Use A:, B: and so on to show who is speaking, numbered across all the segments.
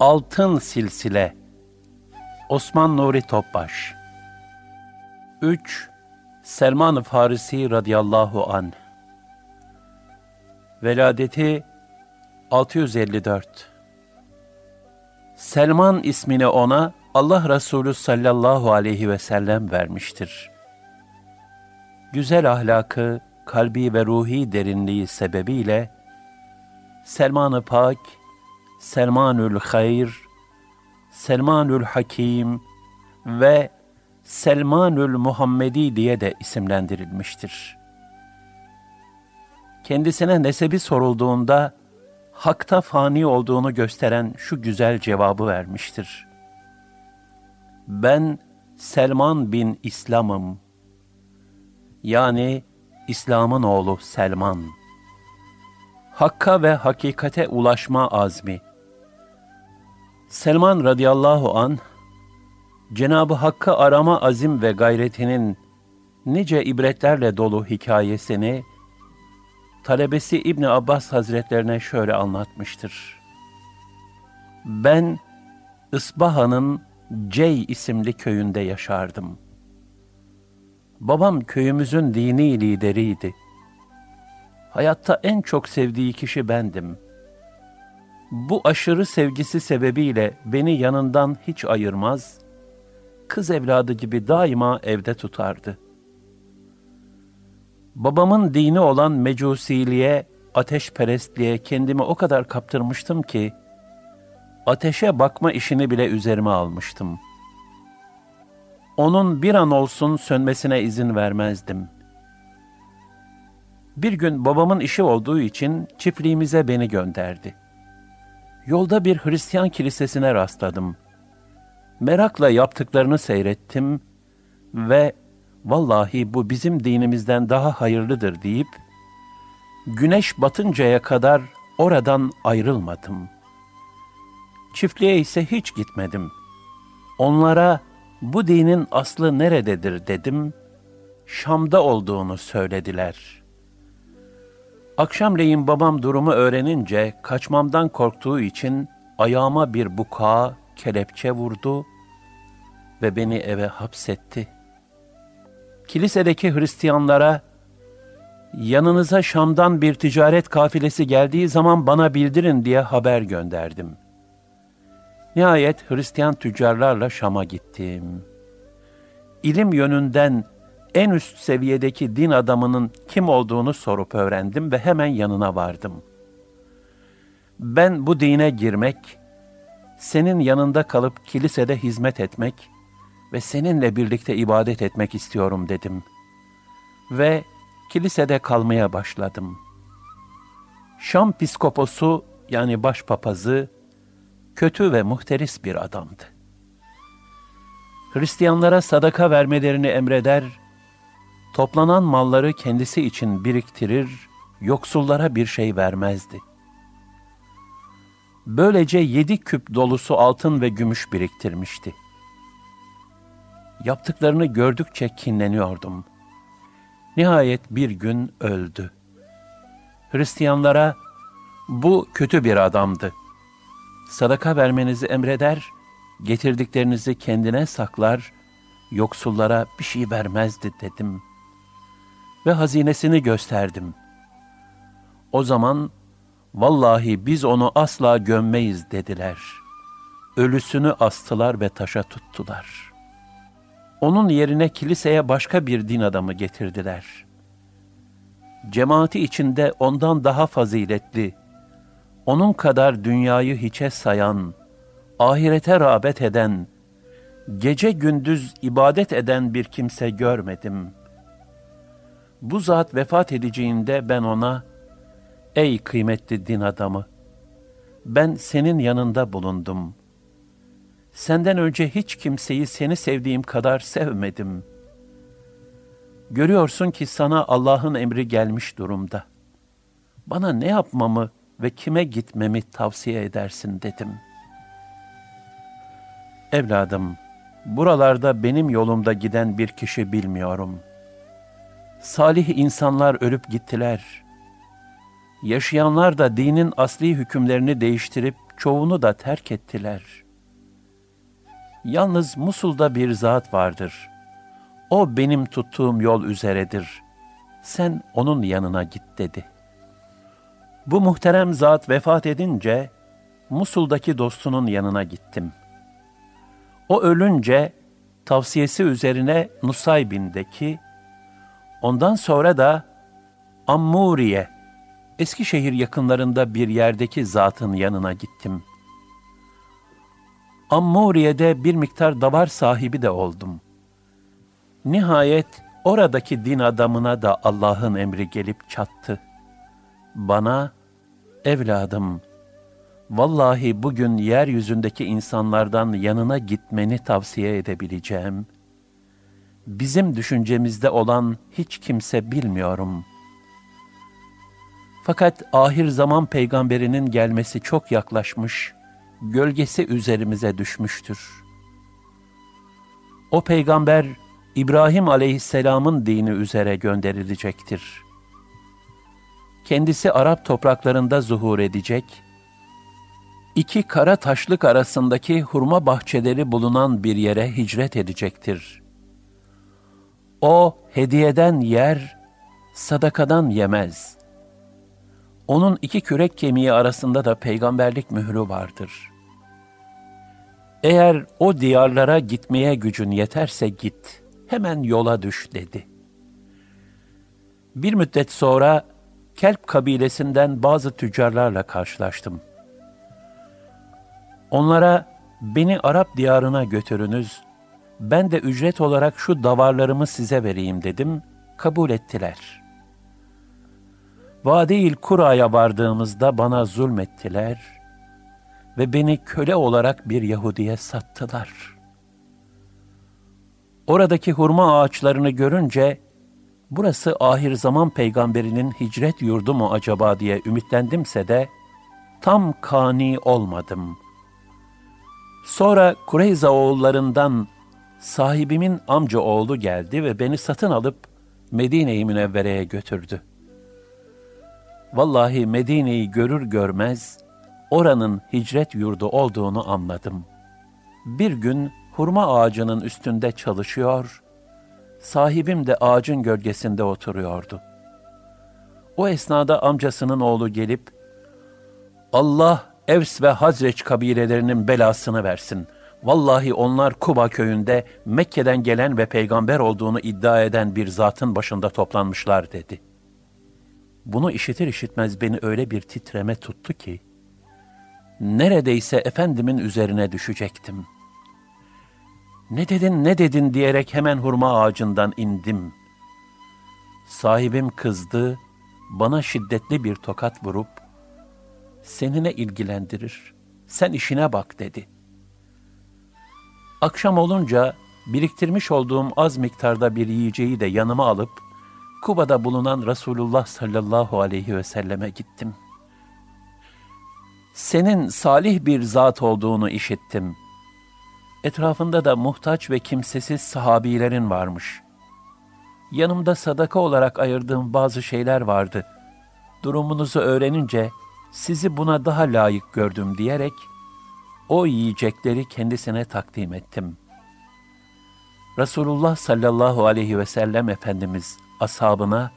A: Altın Silsile Osman Nuri Topbaş 3. Selman-ı Farisi radıyallahu an Veladeti 654 Selman ismini ona Allah Resulü sallallahu aleyhi ve sellem vermiştir. Güzel ahlakı, kalbi ve ruhi derinliği sebebiyle Selman-ı Pak, Selmanül Hayr, Selmanül Hakim ve Selmanül Muhammedi diye de isimlendirilmiştir. Kendisine nesebi sorulduğunda hakta fani olduğunu gösteren şu güzel cevabı vermiştir. Ben Selman bin İslam'ım. Yani İslam'ın oğlu Selman. Hakka ve hakikate ulaşma azmi. Selman radıyallahu an Cenabı Hakk'ı arama azim ve gayretinin nice ibretlerle dolu hikayesini talebesi İbn Abbas Hazretlerine şöyle anlatmıştır. Ben Isbaha'nın Cey isimli köyünde yaşardım. Babam köyümüzün dini lideriydi. Hayatta en çok sevdiği kişi bendim. Bu aşırı sevgisi sebebiyle beni yanından hiç ayırmaz, kız evladı gibi daima evde tutardı.'' Babamın dini olan mecusiliğe, ateşperestliğe kendimi o kadar kaptırmıştım ki, ateşe bakma işini bile üzerime almıştım. Onun bir an olsun sönmesine izin vermezdim. Bir gün babamın işi olduğu için çiftliğimize beni gönderdi. Yolda bir Hristiyan kilisesine rastladım. Merakla yaptıklarını seyrettim ve vallahi bu bizim dinimizden daha hayırlıdır deyip, güneş batıncaya kadar oradan ayrılmadım. Çiftliğe ise hiç gitmedim. Onlara bu dinin aslı nerededir dedim, Şam'da olduğunu söylediler. Akşamleyin babam durumu öğrenince kaçmamdan korktuğu için ayağıma bir buka, kelepçe vurdu ve beni eve hapsetti.'' kilisedeki Hristiyanlara yanınıza Şam'dan bir ticaret kafilesi geldiği zaman bana bildirin diye haber gönderdim. Nihayet Hristiyan tüccarlarla Şam'a gittim. İlim yönünden en üst seviyedeki din adamının kim olduğunu sorup öğrendim ve hemen yanına vardım. Ben bu dine girmek, senin yanında kalıp kilisede hizmet etmek ve seninle birlikte ibadet etmek istiyorum dedim. Ve kilisede kalmaya başladım. Şam piskoposu yani başpapazı kötü ve muhteris bir adamdı. Hristiyanlara sadaka vermelerini emreder, toplanan malları kendisi için biriktirir, yoksullara bir şey vermezdi. Böylece yedi küp dolusu altın ve gümüş biriktirmişti.'' Yaptıklarını gördükçe kinleniyordum. Nihayet bir gün öldü. Hristiyanlara bu kötü bir adamdı. Sadaka vermenizi emreder, getirdiklerinizi kendine saklar, yoksullara bir şey vermezdi dedim. Ve hazinesini gösterdim. O zaman vallahi biz onu asla gömmeyiz dediler. Ölüsünü astılar ve taşa tuttular.'' Onun yerine kiliseye başka bir din adamı getirdiler. Cemaati içinde ondan daha faziletli, onun kadar dünyayı hiçe sayan, ahirete rağbet eden, gece gündüz ibadet eden bir kimse görmedim. Bu zat vefat edeceğinde ben ona, ey kıymetli din adamı, ben senin yanında bulundum.'' Senden önce hiç kimseyi seni sevdiğim kadar sevmedim. Görüyorsun ki sana Allah'ın emri gelmiş durumda. Bana ne yapmamı ve kime gitmemi tavsiye edersin dedim. Evladım, buralarda benim yolumda giden bir kişi bilmiyorum. Salih insanlar ölüp gittiler. Yaşayanlar da dinin asli hükümlerini değiştirip çoğunu da terk ettiler. Yalnız Musul'da bir zat vardır. O benim tuttuğum yol üzeredir. Sen onun yanına git dedi. Bu muhterem zat vefat edince Musul'daki dostunun yanına gittim. O ölünce tavsiyesi üzerine Nusaybin'deki, ondan sonra da Ammuriye, Eskişehir yakınlarında bir yerdeki zatın yanına gittim. Ammuriye'de bir miktar davar sahibi de oldum. Nihayet oradaki din adamına da Allah'ın emri gelip çattı. Bana, evladım, vallahi bugün yeryüzündeki insanlardan yanına gitmeni tavsiye edebileceğim. Bizim düşüncemizde olan hiç kimse bilmiyorum. Fakat ahir zaman peygamberinin gelmesi çok yaklaşmış, gölgesi üzerimize düşmüştür. O peygamber İbrahim aleyhisselamın dini üzere gönderilecektir. Kendisi Arap topraklarında zuhur edecek.'' iki kara taşlık arasındaki hurma bahçeleri bulunan bir yere hicret edecektir. O hediyeden yer, sadakadan yemez. Onun iki kürek kemiği arasında da peygamberlik mührü vardır. Eğer o diyarlara gitmeye gücün yeterse git, hemen yola düş dedi. Bir müddet sonra Kelp kabilesinden bazı tüccarlarla karşılaştım.'' Onlara beni Arap diyarına götürünüz, ben de ücret olarak şu davarlarımı size vereyim dedim, kabul ettiler. Vadi-il Kura'ya vardığımızda bana zulmettiler ve beni köle olarak bir Yahudiye sattılar. Oradaki hurma ağaçlarını görünce, burası ahir zaman peygamberinin hicret yurdu mu acaba diye ümitlendimse de, tam kani olmadım.'' Sonra Kureyza oğullarından sahibimin amca oğlu geldi ve beni satın alıp Medine-i Münevvere'ye götürdü. Vallahi Medine'yi görür görmez oranın hicret yurdu olduğunu anladım. Bir gün hurma ağacının üstünde çalışıyor, sahibim de ağacın gölgesinde oturuyordu. O esnada amcasının oğlu gelip, Allah Evs ve Hazreç kabilelerinin belasını versin. Vallahi onlar Kuba köyünde Mekke'den gelen ve peygamber olduğunu iddia eden bir zatın başında toplanmışlar dedi. Bunu işitir işitmez beni öyle bir titreme tuttu ki, neredeyse Efendimin üzerine düşecektim. Ne dedin, ne dedin diyerek hemen hurma ağacından indim. Sahibim kızdı, bana şiddetli bir tokat vurup, seni ne ilgilendirir? Sen işine bak dedi. Akşam olunca biriktirmiş olduğum az miktarda bir yiyeceği de yanıma alıp Kuba'da bulunan Resulullah sallallahu aleyhi ve selleme gittim. Senin salih bir zat olduğunu işittim. Etrafında da muhtaç ve kimsesiz sahabilerin varmış. Yanımda sadaka olarak ayırdığım bazı şeyler vardı. Durumunuzu öğrenince sizi buna daha layık gördüm diyerek o yiyecekleri kendisine takdim ettim. Resulullah sallallahu aleyhi ve sellem Efendimiz ashabına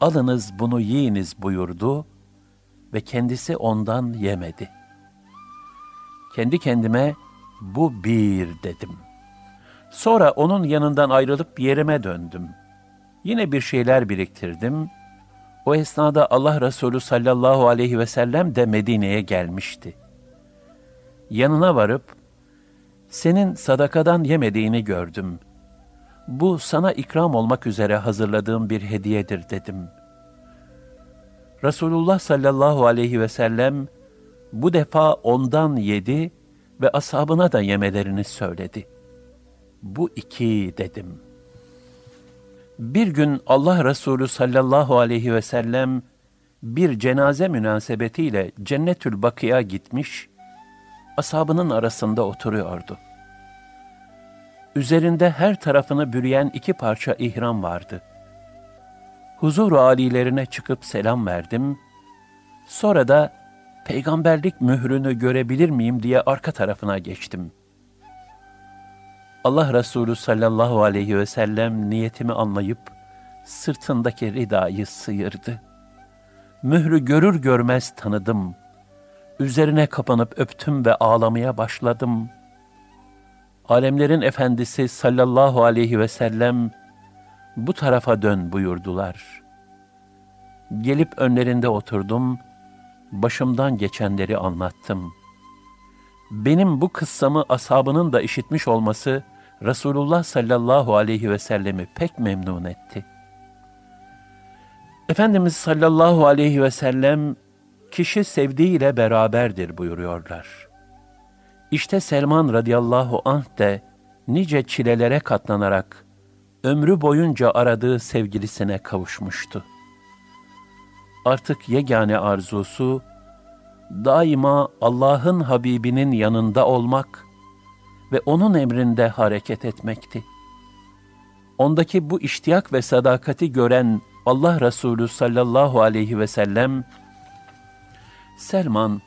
A: alınız bunu yiyiniz buyurdu ve kendisi ondan yemedi. Kendi kendime bu bir dedim. Sonra onun yanından ayrılıp yerime döndüm. Yine bir şeyler biriktirdim.'' O esnada Allah Resulü sallallahu aleyhi ve sellem de Medine'ye gelmişti. Yanına varıp, senin sadakadan yemediğini gördüm. Bu sana ikram olmak üzere hazırladığım bir hediyedir dedim. Resulullah sallallahu aleyhi ve sellem bu defa ondan yedi ve ashabına da yemelerini söyledi. Bu iki dedim.'' Bir gün Allah Resulü sallallahu aleyhi ve sellem bir cenaze münasebetiyle Cennetül Bakı'ya gitmiş, ashabının arasında oturuyordu. Üzerinde her tarafını bürüyen iki parça ihram vardı. Huzur alilerine çıkıp selam verdim. Sonra da peygamberlik mührünü görebilir miyim diye arka tarafına geçtim. Allah Resulü sallallahu aleyhi ve sellem niyetimi anlayıp sırtındaki ridayı sıyırdı. Mührü görür görmez tanıdım. Üzerine kapanıp öptüm ve ağlamaya başladım. Alemlerin efendisi sallallahu aleyhi ve sellem bu tarafa dön buyurdular. Gelip önlerinde oturdum, başımdan geçenleri anlattım. Benim bu kıssamı ashabının da işitmiş olması Resulullah sallallahu aleyhi ve sellemi pek memnun etti. Efendimiz sallallahu aleyhi ve sellem kişi sevdiğiyle beraberdir buyuruyorlar. İşte Selman radıyallahu anh de nice çilelere katlanarak ömrü boyunca aradığı sevgilisine kavuşmuştu. Artık yegane arzusu daima Allah'ın Habibinin yanında olmak ve onun emrinde hareket etmekti. Ondaki bu iştiyak ve sadakati gören Allah Resulü sallallahu aleyhi ve sellem, Selman,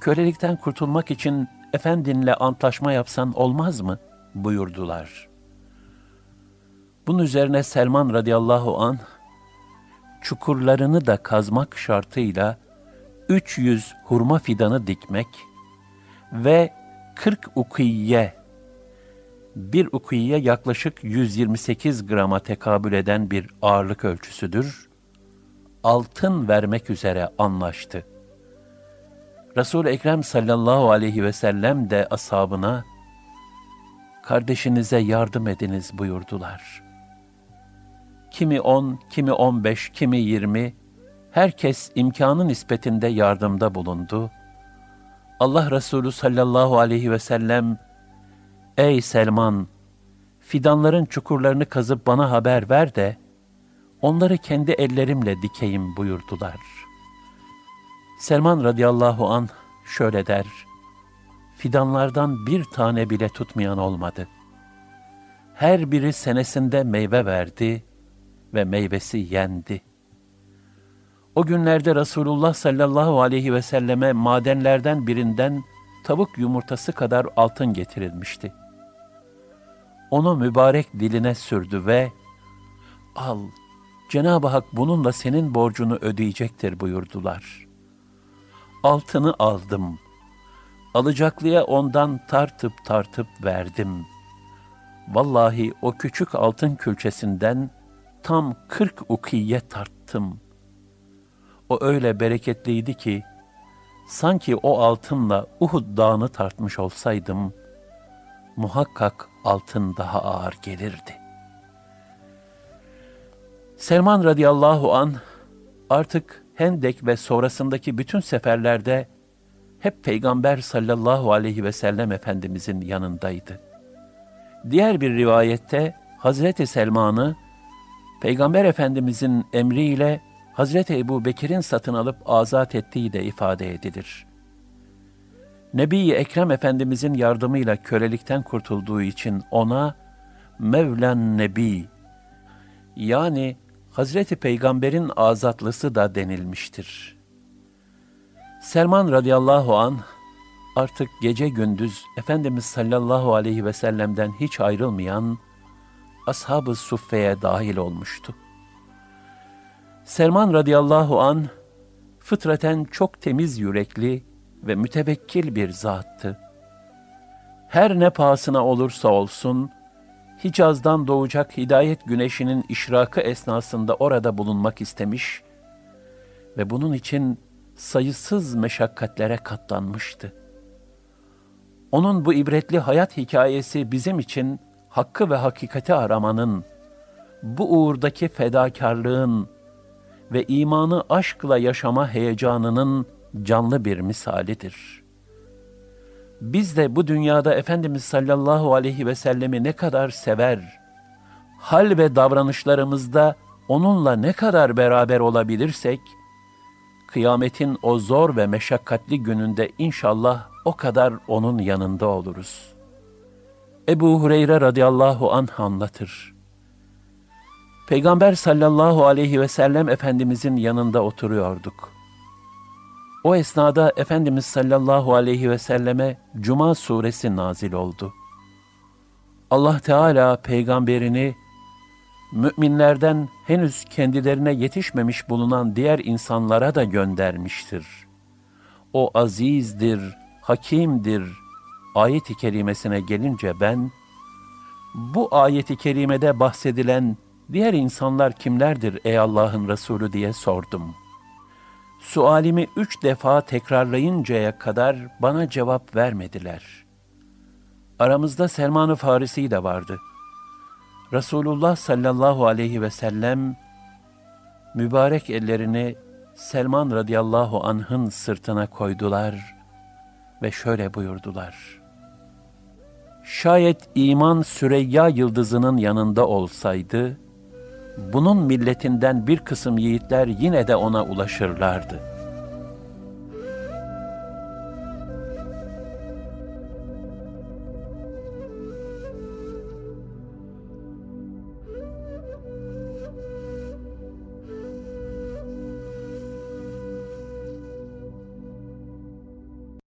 A: kölelikten kurtulmak için efendinle antlaşma yapsan olmaz mı? buyurdular. Bunun üzerine Selman radıyallahu an çukurlarını da kazmak şartıyla 300 hurma fidanı dikmek ve 40 ukiye, bir ukiye yaklaşık 128 grama tekabül eden bir ağırlık ölçüsüdür, altın vermek üzere anlaştı. Resul-i Ekrem sallallahu aleyhi ve sellem de ashabına, kardeşinize yardım ediniz buyurdular. Kimi on, kimi on beş, kimi yirmi, herkes imkanı nispetinde yardımda bulundu. Allah Resulü sallallahu aleyhi ve sellem, Ey Selman, fidanların çukurlarını kazıp bana haber ver de, onları kendi ellerimle dikeyim buyurdular. Selman radıyallahu an şöyle der, fidanlardan bir tane bile tutmayan olmadı. Her biri senesinde meyve verdi ve meyvesi yendi.'' O günlerde Resulullah sallallahu aleyhi ve selleme madenlerden birinden tavuk yumurtası kadar altın getirilmişti. Onu mübarek diline sürdü ve al, Cenab-ı Hak bununla senin borcunu ödeyecektir buyurdular. Altını aldım. Alacaklıya ondan tartıp tartıp verdim. Vallahi o küçük altın külçesinden tam kırk ukiye tarttım.'' O öyle bereketliydi ki, sanki o altınla Uhud dağını tartmış olsaydım, muhakkak altın daha ağır gelirdi. Selman radıyallahu an artık Hendek ve sonrasındaki bütün seferlerde hep Peygamber sallallahu aleyhi ve sellem Efendimizin yanındaydı. Diğer bir rivayette Hazreti Selman'ı Peygamber Efendimizin emriyle Hazreti Ebu Bekir'in satın alıp azat ettiği de ifade edilir. Nebi-i Ekrem Efendimizin yardımıyla kölelikten kurtulduğu için ona Mevlen Nebi yani Hazreti Peygamber'in azatlısı da denilmiştir. Selman radıyallahu an artık gece gündüz Efendimiz sallallahu aleyhi ve sellem'den hiç ayrılmayan ashab-ı suffeye dahil olmuştu. Selman radıyallahu an fıtraten çok temiz yürekli ve mütevekkil bir zattı. Her ne pahasına olursa olsun, Hicaz'dan doğacak hidayet güneşinin işrakı esnasında orada bulunmak istemiş ve bunun için sayısız meşakkatlere katlanmıştı. Onun bu ibretli hayat hikayesi bizim için hakkı ve hakikati aramanın, bu uğurdaki fedakarlığın, ve imanı aşkla yaşama heyecanının canlı bir misalidir. Biz de bu dünyada Efendimiz sallallahu aleyhi ve sellemi ne kadar sever, hal ve davranışlarımızda onunla ne kadar beraber olabilirsek, kıyametin o zor ve meşakkatli gününde inşallah o kadar onun yanında oluruz. Ebu Hureyre radıyallahu anh anlatır. Peygamber sallallahu aleyhi ve sellem Efendimizin yanında oturuyorduk. O esnada Efendimiz sallallahu aleyhi ve selleme Cuma suresi nazil oldu. Allah Teala peygamberini müminlerden henüz kendilerine yetişmemiş bulunan diğer insanlara da göndermiştir. O azizdir, hakimdir. Ayet-i kerimesine gelince ben, bu ayeti kerimede bahsedilen diğer insanlar kimlerdir ey Allah'ın Resulü diye sordum. Sualimi üç defa tekrarlayıncaya kadar bana cevap vermediler. Aramızda Selman-ı Farisi de vardı. Resulullah sallallahu aleyhi ve sellem mübarek ellerini Selman radıyallahu anh'ın sırtına koydular ve şöyle buyurdular. Şayet iman Süreyya yıldızının yanında olsaydı, bunun milletinden bir kısım yiğitler yine de ona ulaşırlardı.''